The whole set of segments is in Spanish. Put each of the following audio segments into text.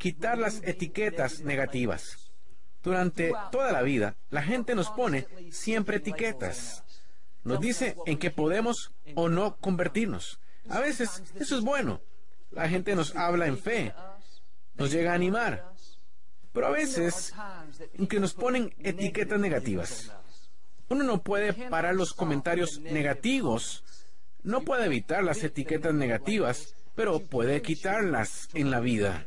quitar las etiquetas negativas. Durante toda la vida, la gente nos pone siempre etiquetas. Nos dice en qué podemos o no convertirnos. A veces eso es bueno. La gente nos habla en fe, nos llega a animar. Pero a veces en que nos ponen etiquetas negativas. Uno no puede parar los comentarios negativos, no puede evitar las etiquetas negativas, pero puede quitarlas en la vida.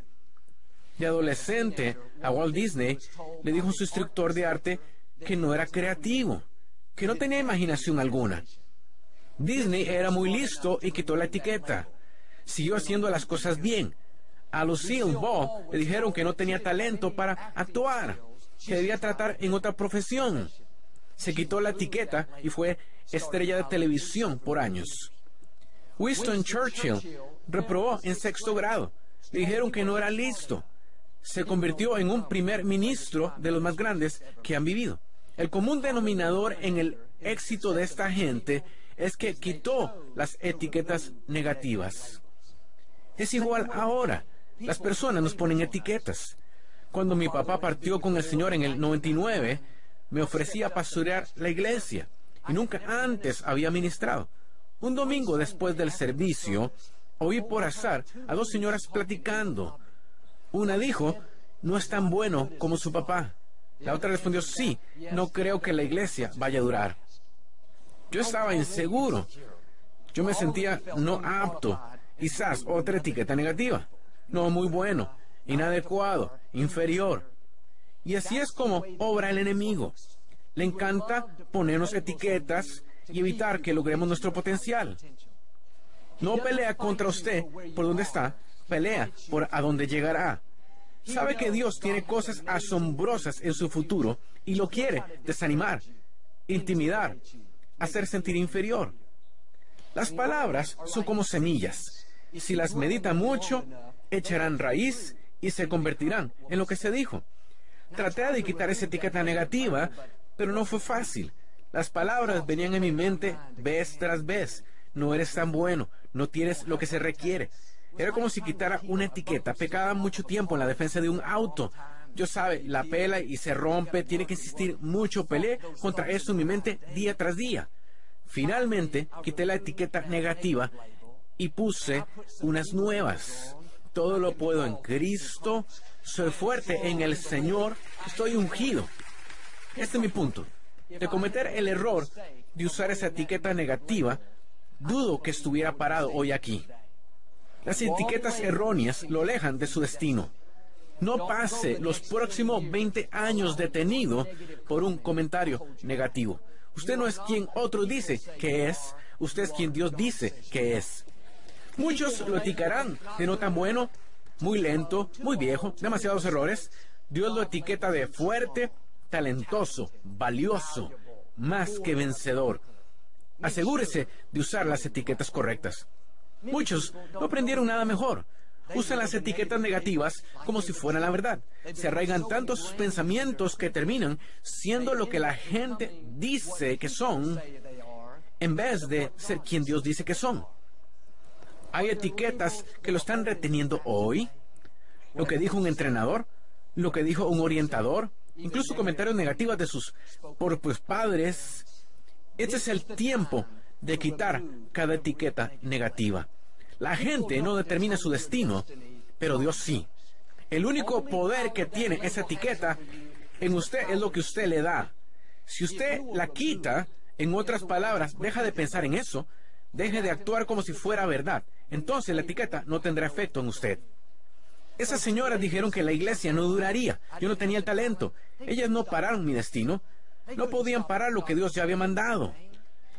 De adolescente, a Walt Disney le dijo su instructor de arte que no era creativo, que no tenía imaginación alguna. Disney era muy listo y quitó la etiqueta. Siguió haciendo las cosas bien. A Lucille Ball le dijeron que no tenía talento para actuar, que debía tratar en otra profesión. Se quitó la etiqueta y fue estrella de televisión por años. Winston Churchill reprobó en sexto grado. Le dijeron que no era listo. Se convirtió en un primer ministro de los más grandes que han vivido. El común denominador en el éxito de esta gente es que quitó las etiquetas negativas. Es igual ahora. Las personas nos ponen etiquetas. Cuando mi papá partió con el Señor en el 99, me ofrecía pastorear la iglesia y nunca antes había ministrado. Un domingo después del servicio, oí por azar a dos señoras platicando. Una dijo, no es tan bueno como su papá. La otra respondió, sí, no creo que la iglesia vaya a durar. Yo estaba inseguro. Yo me sentía no apto. Quizás otra etiqueta negativa. No muy bueno, inadecuado, inferior. Y así es como obra el enemigo. Le encanta ponernos etiquetas y evitar que logremos nuestro potencial. No pelea contra usted por donde está, pelea por a dónde llegará. Sabe que Dios tiene cosas asombrosas en su futuro y lo quiere desanimar, intimidar, hacer sentir inferior. Las palabras son como semillas. Si las medita mucho, echarán raíz y se convertirán en lo que se dijo. Traté de quitar esa etiqueta negativa, pero no fue fácil. Las palabras venían en mi mente vez tras vez. No eres tan bueno, no tienes lo que se requiere. Era como si quitara una etiqueta. Pecaba mucho tiempo en la defensa de un auto. Yo sabe, la pela y se rompe, tiene que insistir mucho. Peleé contra eso en mi mente día tras día. Finalmente, quité la etiqueta negativa y puse unas nuevas. Todo lo puedo en Cristo. Soy fuerte en el Señor. Estoy ungido. Este es mi punto. De cometer el error de usar esa etiqueta negativa, dudo que estuviera parado hoy aquí. Las etiquetas erróneas lo alejan de su destino. No pase los próximos 20 años detenido por un comentario negativo. Usted no es quien otro dice que es, usted es quien Dios dice que es. Muchos lo etiquetarán de no tan bueno, muy lento, muy viejo, demasiados errores. Dios lo etiqueta de fuerte, talentoso, valioso, más que vencedor. Asegúrese de usar las etiquetas correctas. Muchos no aprendieron nada mejor. Usan las etiquetas negativas como si fueran la verdad. Se arraigan tanto sus pensamientos que terminan siendo lo que la gente dice que son en vez de ser quien Dios dice que son. Hay etiquetas que lo están reteniendo hoy. Lo que dijo un entrenador, lo que dijo un orientador, incluso comentarios negativos de sus propios padres. Este es el tiempo de quitar cada etiqueta negativa. La gente no determina su destino, pero Dios sí. El único poder que tiene esa etiqueta en usted es lo que usted le da. Si usted la quita, en otras palabras, deja de pensar en eso, deje de actuar como si fuera verdad, entonces la etiqueta no tendrá efecto en usted. Esas señoras dijeron que la iglesia no duraría. Yo no tenía el talento. Ellas no pararon mi destino. No podían parar lo que Dios ya había mandado.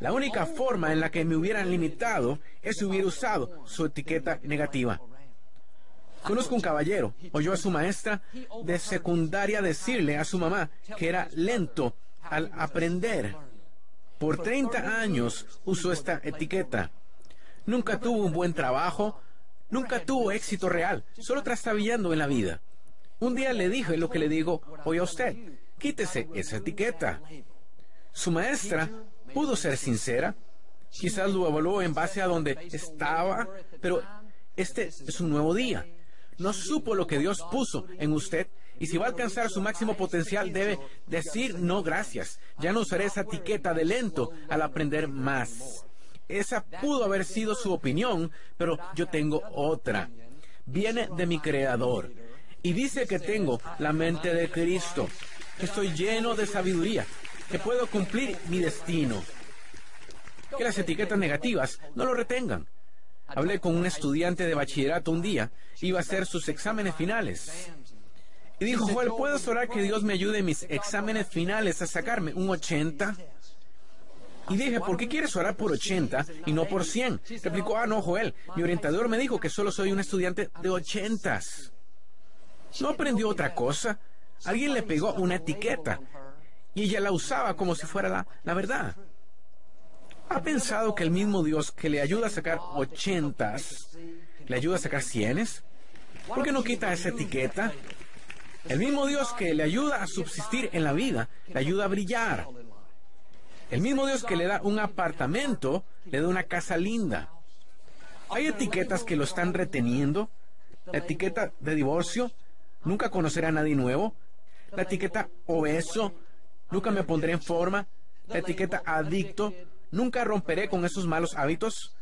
La única forma en la que me hubieran limitado es si hubiera usado su etiqueta negativa. Conozco un caballero, oyó a su maestra de secundaria decirle a su mamá que era lento al aprender. Por 30 años usó esta etiqueta. Nunca tuvo un buen trabajo, nunca tuvo éxito real, solo trastabillando en la vida. Un día le dije lo que le digo hoy a usted, quítese esa etiqueta. Su maestra pudo ser sincera, quizás lo evaluó en base a donde estaba, pero este es un nuevo día. no supo lo que Dios puso en usted. Y si va a alcanzar su máximo potencial, debe decir no gracias. Ya no usaré esa etiqueta de lento al aprender más. Esa pudo haber sido su opinión, pero yo tengo otra. Viene de mi creador. Y dice que tengo la mente de Cristo, que estoy lleno de sabiduría, que puedo cumplir mi destino. Que las etiquetas negativas no lo retengan. Hablé con un estudiante de bachillerato un día, iba a hacer sus exámenes finales. Y dijo, Joel, ¿puedes orar que Dios me ayude en mis exámenes finales a sacarme un 80? Y dije, ¿por qué quieres orar por 80 y no por 100? Replicó, ah, no, Joel, mi orientador me dijo que solo soy un estudiante de 80. ¿No aprendió otra cosa? Alguien le pegó una etiqueta y ella la usaba como si fuera la, la verdad. ¿Ha pensado que el mismo Dios que le ayuda a sacar 80 le ayuda a sacar 100? ¿Por qué no quita esa etiqueta? El mismo Dios que le ayuda a subsistir en la vida, le ayuda a brillar. El mismo Dios que le da un apartamento, le da una casa linda. Hay etiquetas que lo están reteniendo. La etiqueta de divorcio, nunca conocerá a nadie nuevo. La etiqueta obeso, nunca me pondré en forma. La etiqueta adicto, nunca romperé con esos malos hábitos.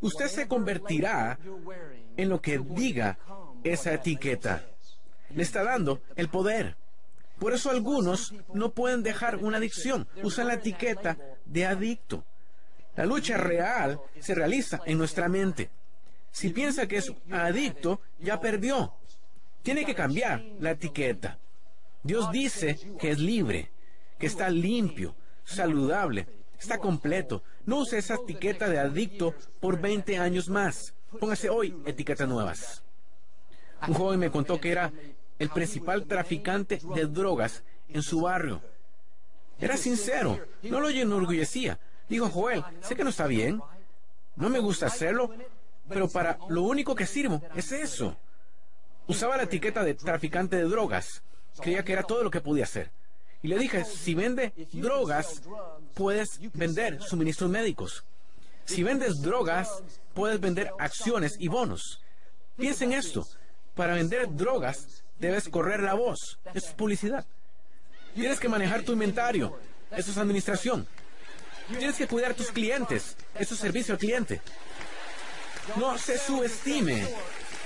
Usted se convertirá en lo que diga esa etiqueta le está dando el poder. Por eso algunos no pueden dejar una adicción, usan la etiqueta de adicto. La lucha real se realiza en nuestra mente. Si piensa que es adicto, ya perdió. Tiene que cambiar la etiqueta. Dios dice que es libre, que está limpio, saludable, está completo. No use esa etiqueta de adicto por 20 años más. Póngase hoy etiquetas nuevas. Un joven me contó que era el principal traficante de drogas en su barrio. Era sincero, no lo enorgullecía. Dijo Joel, sé que no está bien, no me gusta hacerlo, pero para lo único que sirvo es eso. Usaba la etiqueta de traficante de drogas. Creía que era todo lo que podía hacer. Y le dije, si vende drogas, puedes vender suministros médicos. Si vendes drogas, puedes vender acciones y bonos. Piensa en esto. Para vender drogas, Debes correr la voz. Eso es publicidad. Tienes que manejar tu inventario. Eso es administración. Tienes que cuidar a tus clientes. Eso es servicio al cliente. No se subestime.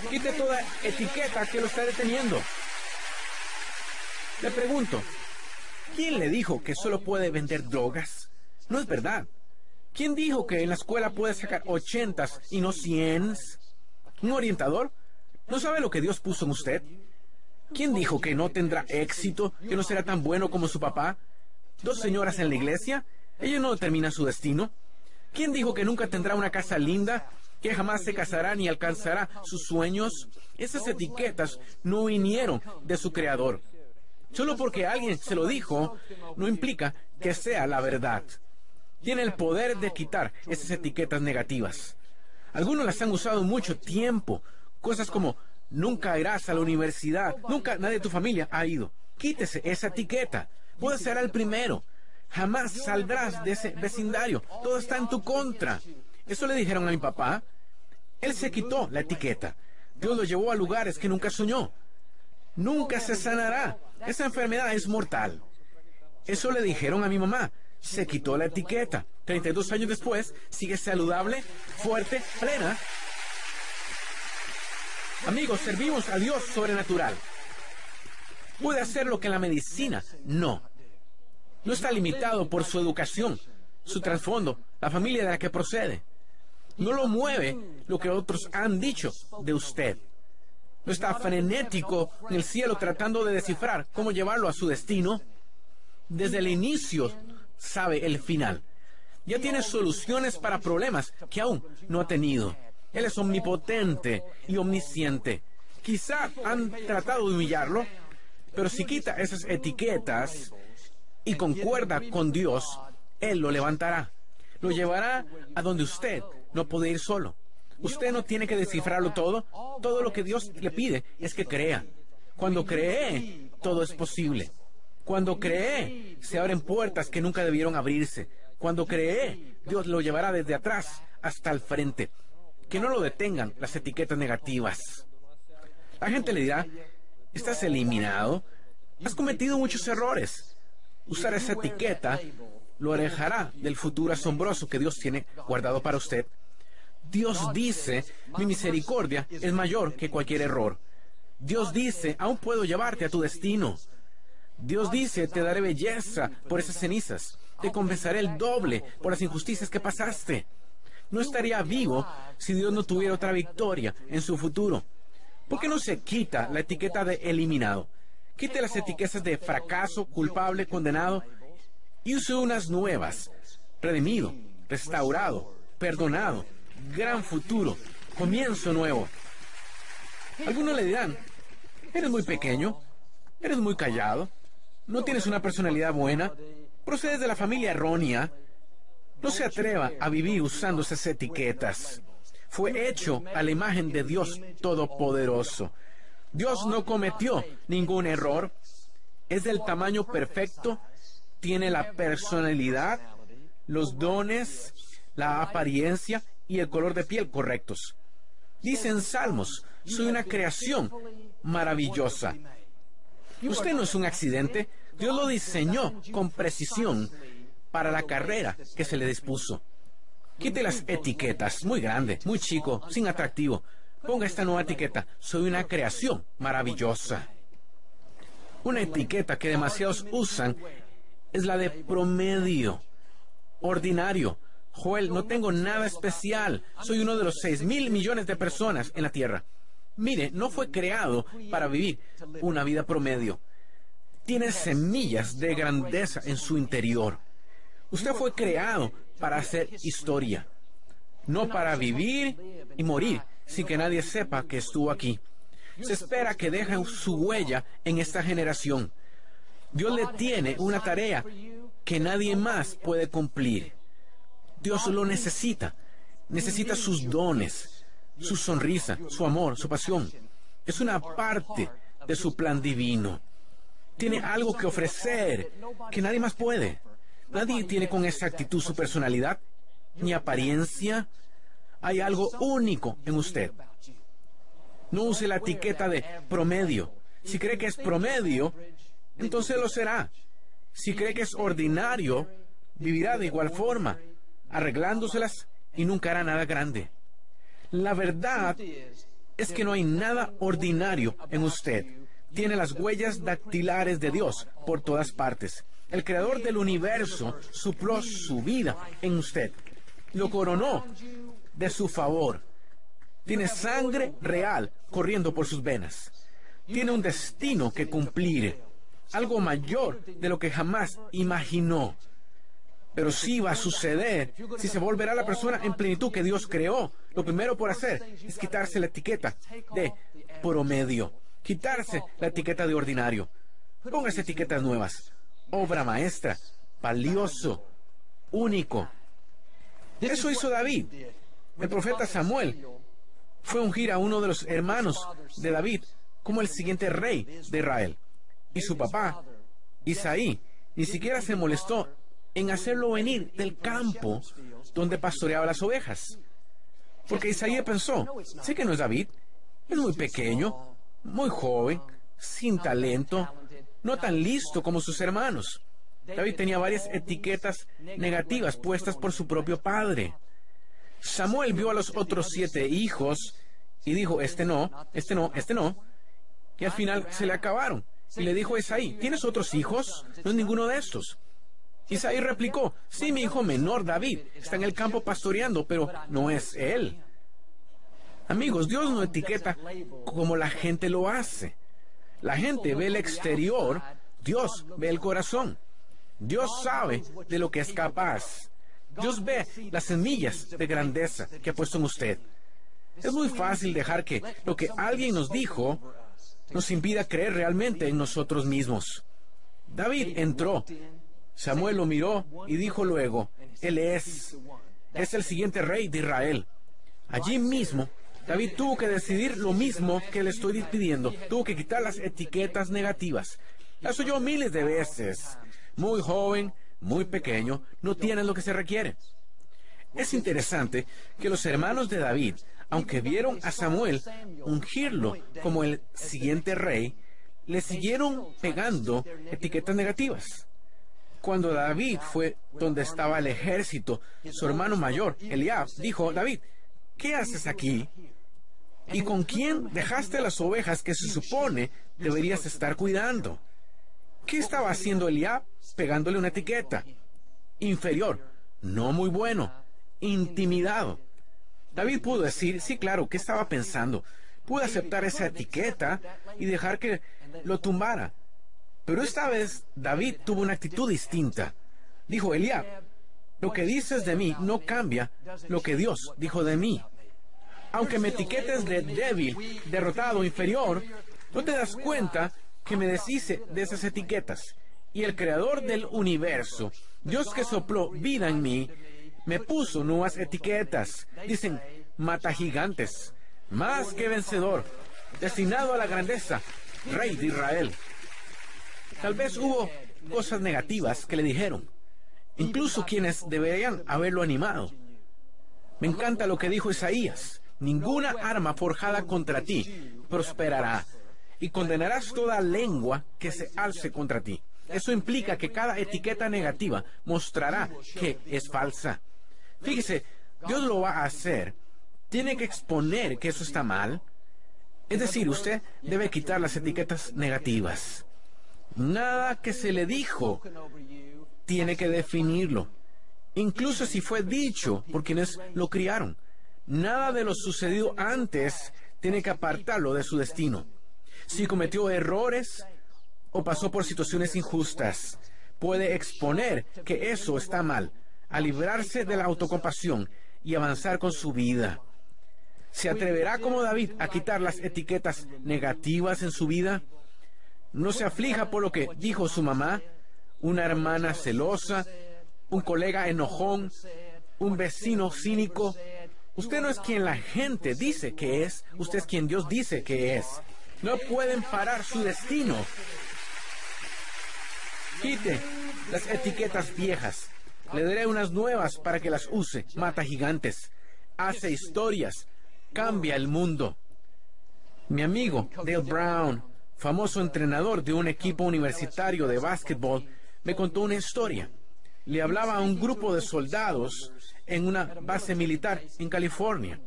Quite toda etiqueta que lo está deteniendo. Le pregunto, ¿quién le dijo que solo puede vender drogas? No es verdad. ¿Quién dijo que en la escuela puede sacar ochentas y no ciens? ¿Un orientador? ¿No sabe lo que Dios puso en usted? ¿Quién dijo que no tendrá éxito, que no será tan bueno como su papá? ¿Dos señoras en la iglesia? Ella no determina su destino. ¿Quién dijo que nunca tendrá una casa linda, que jamás se casará ni alcanzará sus sueños? Esas etiquetas no vinieron de su creador. Solo porque alguien se lo dijo, no implica que sea la verdad. Tiene el poder de quitar esas etiquetas negativas. Algunos las han usado mucho tiempo. Cosas como Nunca irás a la universidad. Nunca nadie de tu familia ha ido. Quítese esa etiqueta. Puedes ser el primero. Jamás saldrás de ese vecindario. Todo está en tu contra. Eso le dijeron a mi papá. Él se quitó la etiqueta. Dios lo llevó a lugares que nunca soñó. Nunca se sanará. Esa enfermedad es mortal. Eso le dijeron a mi mamá. Se quitó la etiqueta. 32 años después, sigue saludable, fuerte, plena Amigos, servimos a Dios sobrenatural. ¿Puede hacer lo que la medicina? No. No está limitado por su educación, su trasfondo, la familia de la que procede. No lo mueve lo que otros han dicho de usted. No está frenético en el cielo tratando de descifrar cómo llevarlo a su destino. Desde el inicio sabe el final. Ya tiene soluciones para problemas que aún no ha tenido. Él es omnipotente y omnisciente. Quizá han tratado de humillarlo, pero si quita esas etiquetas y concuerda con Dios, Él lo levantará. Lo llevará a donde usted no puede ir solo. Usted no tiene que descifrarlo todo. Todo lo que Dios le pide es que crea. Cuando cree, todo es posible. Cuando cree, se abren puertas que nunca debieron abrirse. Cuando cree, Dios lo llevará desde atrás hasta el frente que no lo detengan las etiquetas negativas. La gente le dirá, estás eliminado, has cometido muchos errores. Usar esa etiqueta lo alejará del futuro asombroso que Dios tiene guardado para usted. Dios dice, mi misericordia es mayor que cualquier error. Dios dice, aún puedo llevarte a tu destino. Dios dice, te daré belleza por esas cenizas. Te compensaré el doble por las injusticias que pasaste. No estaría vivo si Dios no tuviera otra victoria en su futuro. ¿Por qué no se quita la etiqueta de eliminado? Quite las etiquetas de fracaso, culpable, condenado y use unas nuevas. Redimido, restaurado, perdonado, gran futuro, comienzo nuevo. Algunos le dirán, eres muy pequeño, eres muy callado, no tienes una personalidad buena, procedes de la familia errónea. No se atreva a vivir usando esas etiquetas. Fue hecho a la imagen de Dios Todopoderoso. Dios no cometió ningún error. Es del tamaño perfecto. Tiene la personalidad, los dones, la apariencia y el color de piel correctos. Dicen Salmos, soy una creación maravillosa. Usted no es un accidente. Dios lo diseñó con precisión para la carrera que se le dispuso. Quite las etiquetas, muy grande, muy chico, sin atractivo. Ponga esta nueva etiqueta, soy una creación maravillosa. Una etiqueta que demasiados usan es la de promedio, ordinario. Joel, no tengo nada especial. Soy uno de los seis mil millones de personas en la Tierra. Mire, no fue creado para vivir una vida promedio. Tiene semillas de grandeza en su interior. Usted fue creado para hacer historia, no para vivir y morir sin que nadie sepa que estuvo aquí. Se espera que deje su huella en esta generación. Dios le tiene una tarea que nadie más puede cumplir. Dios lo necesita. Necesita sus dones su sonrisa, su amor, su pasión. Es una parte de su plan divino. Tiene algo que ofrecer que nadie más puede. Nadie tiene con exactitud su personalidad ni apariencia. Hay algo único en usted. No use la etiqueta de promedio. Si cree que es promedio, entonces lo será. Si cree que es ordinario, vivirá de igual forma, arreglándoselas y nunca hará nada grande. La verdad es que no hay nada ordinario en usted. Tiene las huellas dactilares de Dios por todas partes. El creador del universo supló su vida en usted. Lo coronó de su favor. Tiene sangre real corriendo por sus venas. Tiene un destino que cumplir. Algo mayor de lo que jamás imaginó. Pero sí va a suceder si se volverá la persona en plenitud que Dios creó. Lo primero por hacer es quitarse la etiqueta de promedio, quitarse la etiqueta de ordinario. Póngase etiquetas nuevas. Obra maestra, valioso, único. Eso hizo David. El profeta Samuel fue ungir a uno de los hermanos de David como el siguiente rey de Israel. Y su papá, Isaí, ni siquiera se molestó en hacerlo venir del campo donde pastoreaba las ovejas. Porque Isaías pensó, sé que no es David, es muy pequeño, muy joven, sin talento, no tan listo como sus hermanos. David tenía varias etiquetas negativas puestas por su propio padre. Samuel vio a los otros siete hijos y dijo, este no, este no, este no. Y al final se le acabaron. Y le dijo a Isaí, ¿tienes otros hijos? No es ninguno de estos. Isaí replicó, sí, mi hijo menor David está en el campo pastoreando, pero no es él. Amigos, Dios no etiqueta como la gente lo hace. La gente ve el exterior, Dios ve el corazón. Dios sabe de lo que es capaz. Dios ve las semillas de grandeza que ha puesto en usted. Es muy fácil dejar que lo que alguien nos dijo nos impida creer realmente en nosotros mismos. David entró Samuel lo miró y dijo luego, Él es, es el siguiente rey de Israel. Allí mismo, David tuvo que decidir lo mismo que le estoy pidiendo. Tuvo que quitar las etiquetas negativas. Las oyó miles de veces. Muy joven, muy pequeño, no tiene lo que se requiere. Es interesante que los hermanos de David aunque vieron a Samuel ungirlo como el siguiente rey, le siguieron pegando etiquetas negativas. Cuando David fue donde estaba el ejército, su hermano mayor, Eliab, dijo, David, ¿qué haces aquí? ¿Y con quién dejaste las ovejas que se supone deberías estar cuidando? ¿Qué estaba haciendo Eliab? Pegándole una etiqueta. Inferior, no muy bueno, intimidado. David pudo decir, sí, claro, ¿qué estaba pensando? Pudo aceptar esa etiqueta y dejar que lo tumbara. Pero esta vez David tuvo una actitud distinta. Dijo, Eliab, lo que dices de mí no cambia lo que Dios dijo de mí. Aunque me etiquetes de débil, derrotado, inferior, no te das cuenta que me deshice de esas etiquetas. Y el creador del universo, Dios que sopló vida en mí, me puso nuevas etiquetas. Dicen, mata gigantes, más que vencedor, destinado a la grandeza, rey de Israel. Tal vez hubo cosas negativas que le dijeron, incluso quienes deberían haberlo animado. Me encanta lo que dijo Isaías. Ninguna arma forjada contra ti prosperará, y condenarás toda lengua que se alce contra ti. Eso implica que cada etiqueta negativa mostrará que es falsa. Fíjese, Dios lo va a hacer. Tiene que exponer que eso está mal. Es decir, usted debe quitar las etiquetas negativas. Nada que se le dijo tiene que definirlo. Incluso si fue dicho por quienes lo criaron. Nada de lo sucedido antes tiene que apartarlo de su destino. Si cometió errores o pasó por situaciones injustas, puede exponer que eso está mal a librarse de la autocompasión y avanzar con su vida. ¿Se atreverá como David a quitar las etiquetas negativas en su vida? No se aflija por lo que dijo su mamá, una hermana celosa, un colega enojón, un vecino cínico. Usted no es quien la gente dice que es, usted es quien Dios dice que es. No pueden parar su destino. Quite las etiquetas viejas le daré unas nuevas para que las use. Mata gigantes. Hace historias. Cambia el mundo. Mi amigo Dale Brown, famoso entrenador de un equipo universitario de básquetbol, me contó una historia. Le hablaba a un grupo de soldados en una base militar en California.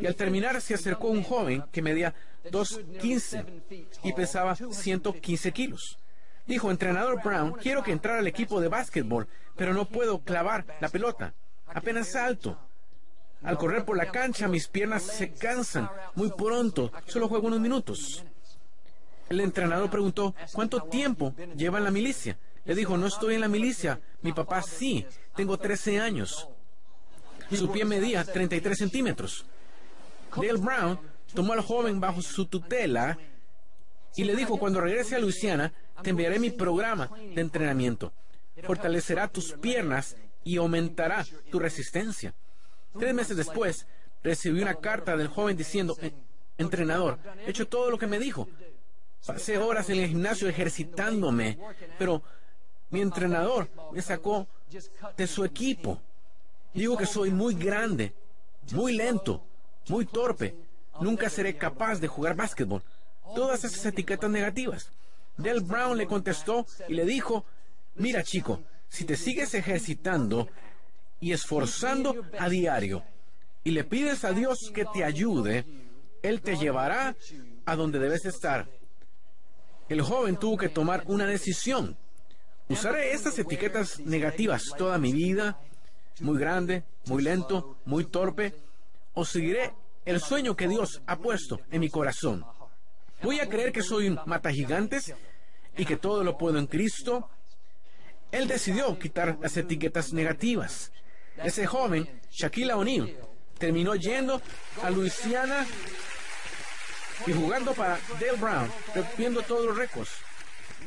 Y al terminar se acercó un joven que medía 2.15 y pesaba 115 kilos. Dijo, entrenador Brown, quiero que entrara al equipo de básquetbol, pero no puedo clavar la pelota. Apenas salto. Al correr por la cancha mis piernas se cansan muy pronto. Solo juego unos minutos. El entrenador preguntó, ¿cuánto tiempo lleva en la milicia? Le dijo, no estoy en la milicia. Mi papá sí. Tengo 13 años. Su pie medía 33 centímetros. Dale Brown tomó al joven bajo su tutela y le dijo, cuando regrese a Luisiana, te enviaré mi programa de entrenamiento. Fortalecerá tus piernas y aumentará tu resistencia. Tres meses después, recibí una carta del joven diciendo, entrenador, he hecho todo lo que me dijo. Pasé horas en el gimnasio ejercitándome, pero mi entrenador me sacó de su equipo. Digo que soy muy grande, muy lento, muy torpe. Nunca seré capaz de jugar básquetbol. Todas esas etiquetas negativas. Del Brown le contestó y le dijo, mira chico, si te sigues ejercitando y esforzando a diario y le pides a Dios que te ayude, Él te llevará a donde debes estar. El joven tuvo que tomar una decisión. ¿Usaré estas etiquetas negativas toda mi vida? Muy grande, muy lento, muy torpe. ¿O seguiré el sueño que Dios ha puesto en mi corazón? ¿Voy a creer que soy un mata gigantes y que todo lo puedo en Cristo? Él decidió quitar las etiquetas negativas. Ese joven, Shaquille O'Neal, terminó yendo a Luisiana y jugando para Dale Brown, rompiendo todos los récords.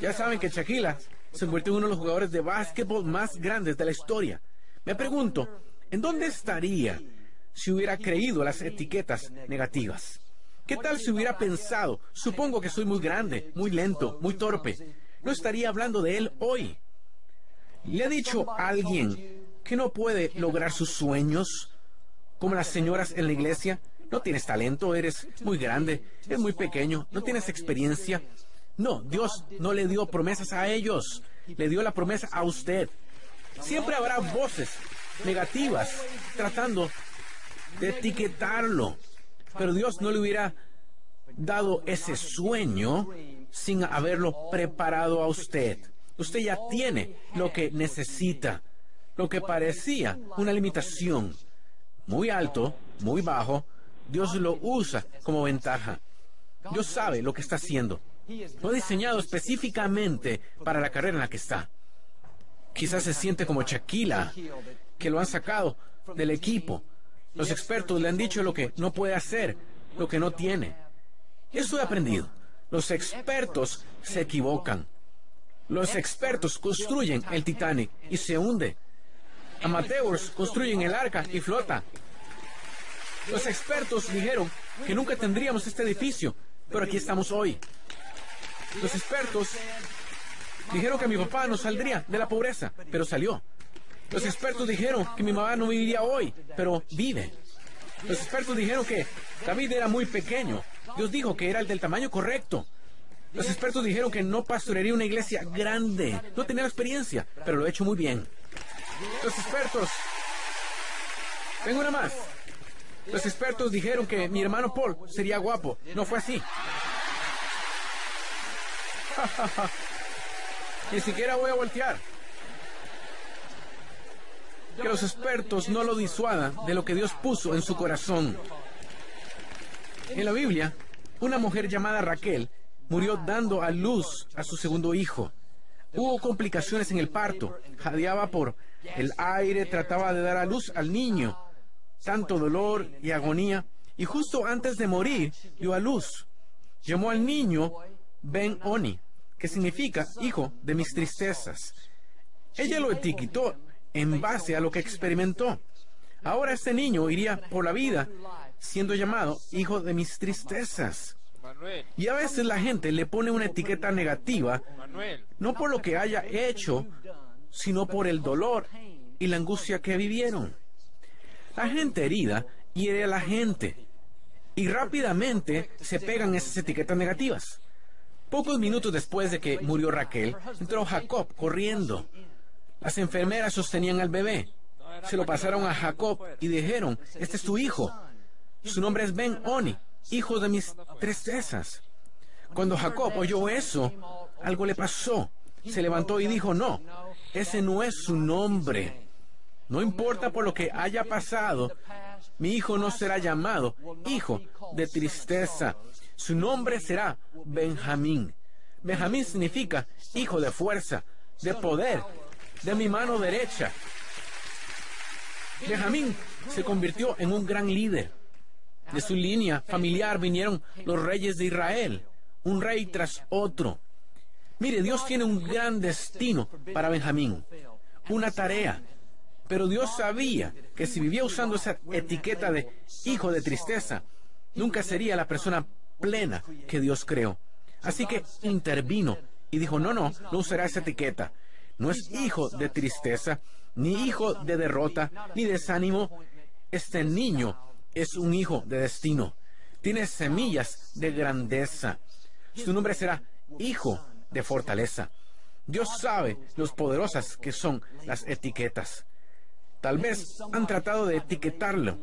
Ya saben que Shaquille se convirtió en uno de los jugadores de básquetbol más grandes de la historia. Me pregunto, ¿en dónde estaría si hubiera creído las etiquetas negativas? ¿Qué tal si hubiera pensado, supongo que soy muy grande, muy lento, muy torpe? No estaría hablando de él hoy. ¿Le ha dicho a alguien que no puede lograr sus sueños, como las señoras en la iglesia, no tienes talento, eres muy grande, eres muy pequeño, no tienes experiencia. No, Dios no le dio promesas a ellos, le dio la promesa a usted. Siempre habrá voces negativas tratando de etiquetarlo, pero Dios no le hubiera dado ese sueño sin haberlo preparado a usted. Usted ya tiene lo que necesita, lo que parecía una limitación. Muy alto, muy bajo, Dios lo usa como ventaja. Dios sabe lo que está haciendo. Lo ha diseñado específicamente para la carrera en la que está. Quizás se siente como Shaquila, que lo han sacado del equipo. Los expertos le han dicho lo que no puede hacer, lo que no tiene. Eso he aprendido. Los expertos se equivocan. Los expertos construyen el Titanic y se hunde. Amateurs construyen el arca y flota. Los expertos dijeron que nunca tendríamos este edificio, pero aquí estamos hoy. Los expertos dijeron que mi papá no saldría de la pobreza, pero salió. Los expertos dijeron que mi mamá no viviría hoy, pero vive. Los expertos dijeron que David era muy pequeño. Dios dijo que era el del tamaño correcto. Los expertos dijeron que no pastorearía una iglesia grande. No tenía experiencia, pero lo he hecho muy bien. Los expertos... Tengo una más. Los expertos dijeron que mi hermano Paul sería guapo. No fue así. Ni siquiera voy a voltear. Que los expertos no lo disuadan de lo que Dios puso en su corazón. En la Biblia, una mujer llamada Raquel murió dando a luz a su segundo hijo. Hubo complicaciones en el parto, jadeaba por el aire, trataba de dar a luz al niño tanto dolor y agonía, y justo antes de morir dio a luz. Llamó al niño Ben Oni, que significa hijo de mis tristezas. Ella lo etiquetó en base a lo que experimentó. Ahora este niño iría por la vida siendo llamado hijo de mis tristezas. Y a veces la gente le pone una etiqueta negativa, no por lo que haya hecho, sino por el dolor y la angustia que vivieron. La gente herida hiere a la gente y rápidamente se pegan esas etiquetas negativas. Pocos minutos después de que murió Raquel, entró Jacob corriendo. Las enfermeras sostenían al bebé. Se lo pasaron a Jacob y dijeron, este es tu hijo. Su nombre es Ben Oni, hijo de mis tristezas. Cuando Jacob oyó eso, algo le pasó. Se levantó y dijo, no, ese no es su nombre. No importa por lo que haya pasado, mi hijo no será llamado hijo de tristeza. Su nombre será Benjamín. Benjamín significa hijo de fuerza, de poder, de mi mano derecha. Benjamín se convirtió en un gran líder. De su línea familiar vinieron los reyes de Israel, un rey tras otro. Mire, Dios tiene un gran destino para Benjamín, una tarea pero Dios sabía que si vivía usando esa etiqueta de hijo de tristeza, nunca sería la persona plena que Dios creó. Así que intervino y dijo, no, no, no usará esa etiqueta. No es hijo de tristeza, ni hijo de derrota, ni desánimo. Este niño es un hijo de destino. Tiene semillas de grandeza. Su nombre será hijo de fortaleza. Dios sabe los poderosas que son las etiquetas. Tal vez han tratado de etiquetarlo.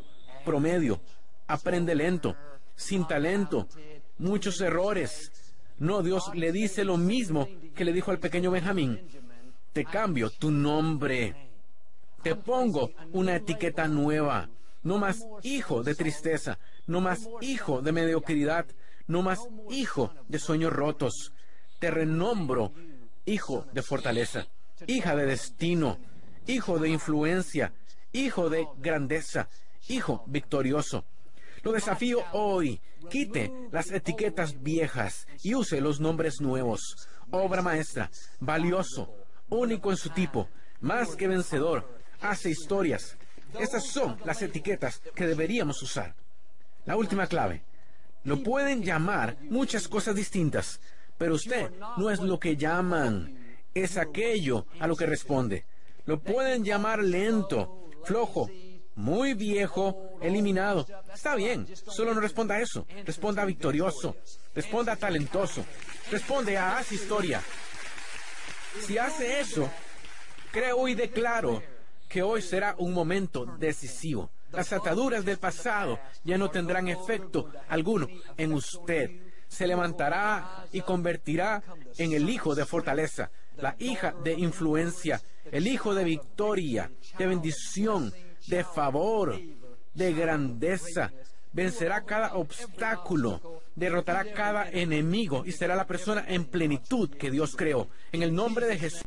Promedio, aprende lento, sin talento, muchos errores. No, Dios le dice lo mismo que le dijo al pequeño Benjamín. Te cambio tu nombre. Te pongo una etiqueta nueva. No más hijo de tristeza, no más hijo de mediocridad, no más hijo de sueños rotos. Te renombro hijo de fortaleza, hija de destino, hijo de influencia, hijo de grandeza, hijo victorioso. Lo desafío hoy, quite las etiquetas viejas y use los nombres nuevos. Obra maestra, valioso, único en su tipo, más que vencedor, hace historias. Estas son las etiquetas que deberíamos usar. La última clave. Lo pueden llamar muchas cosas distintas, pero usted no es lo que llaman, es aquello a lo que responde. Lo pueden llamar lento, flojo, muy viejo, eliminado. Está bien, solo no responda a eso. Responda victorioso. Responda talentoso. Responde a haz historia. Si hace eso, creo y declaro que hoy será un momento decisivo. Las ataduras del pasado ya no tendrán efecto alguno en usted. Se levantará y convertirá en el hijo de fortaleza, la hija de influencia, el hijo de victoria, de bendición, de favor, de grandeza. Vencerá cada obstáculo, derrotará cada enemigo y será la persona en plenitud que Dios creó. En el nombre de Jesús.